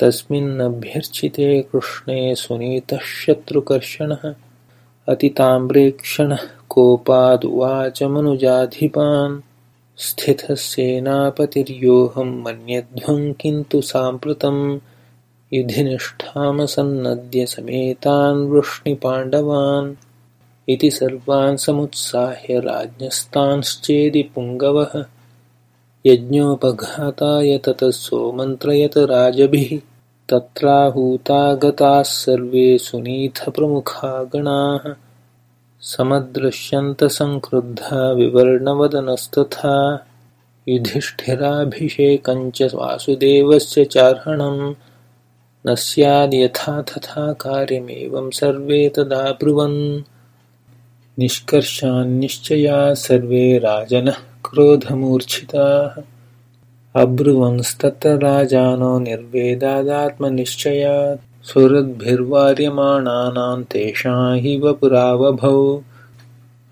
तस्मिन्नभ्यर्चिते कृष्णे सुनीतः शत्रुकर्षणः अतिताम्रेक्षणः कोपादुवाच मनुजाधिपान्। स्थितः सेनापतिर्योऽहं मन्यध्वं किन्तु साम्प्रतं युधिनिष्ठामसन्नद्य समेतान् वृष्णिपाण्डवान् इति सर्वान् समुत्साह्य राज्ञस्तांश्चेदि पुङ्गवः यज्ञोपघाताय ततः सोमन्त्रयत राजभिः तत्राहूता गताः सर्वे सुनीथप्रमुखा गणाः समदृश्यन्तसंक्रुद्धा विवर्णवदनस्तथा युधिष्ठिराभिषेकञ्च वासुदेवस्य चार्हणं न स्याद्यथा तथा कार्यमेवं सर्वे तदा ब्रुवन् निष्कर्षान्निश्चयाः सर्वे राजनः क्रोधमूर्च्छिताः अब्रुवंस्तत्र राजानो निर्वेदादात्मनिश्चयात्। सुहृद्भिर्वार्यमाणानां तेषां हि वपुरावभौ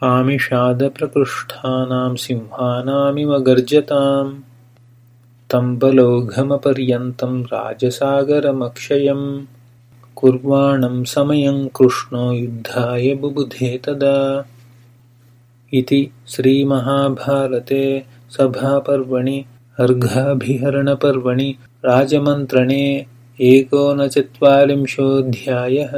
आमिषादप्रकृष्टानां सिंहानामिव गर्जताम्। तम्बलौघमपर्यन्तं राजसागरमक्षयम्। कुर्वाणं समयं कृष्णो युद्धाय बुबुधे तदा इति श्रीमहाभारते सभापर्वणि अर्घाभिहरणपर्वणि राजमन्त्रणे एकोनचत्वारिंशोऽध्यायः